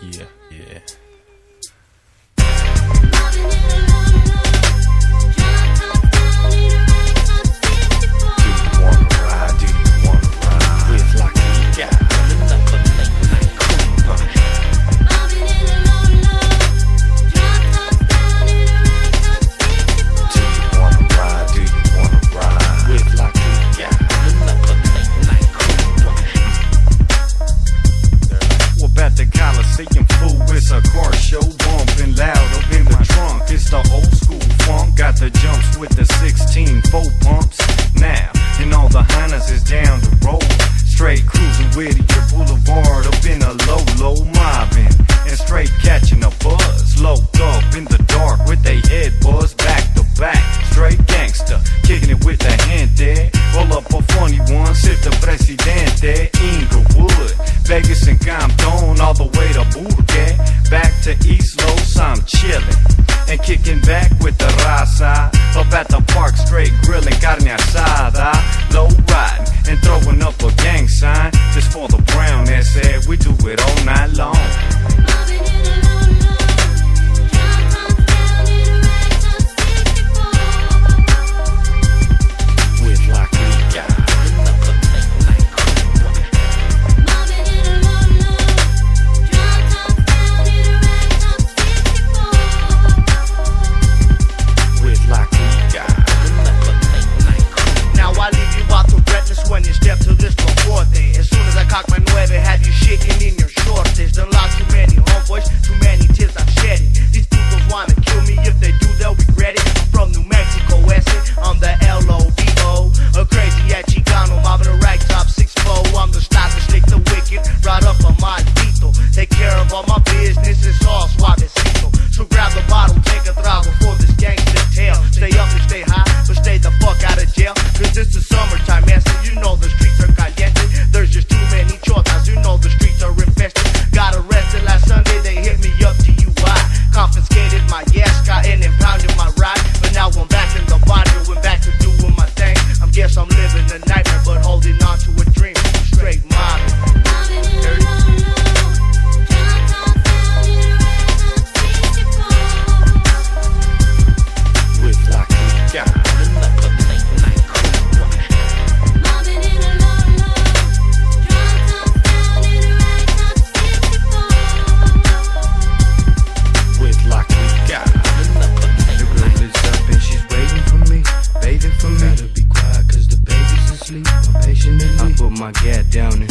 Yeah, yeah. 16 four pumps. Now, and all the Hunters is down the road. Straight cruising with your boulevard up in a low, low mobbing. And straight catching a buzz. Loped up in the dark with they head buzz back to back. Straight gangster, kicking it with the hand there. Roll up a funny one, sit the presidente. Inglewood, Vegas and Compton, all the way to Burke. Back to East Los, I'm chillin' and kicking back with the raza. my goddamn it.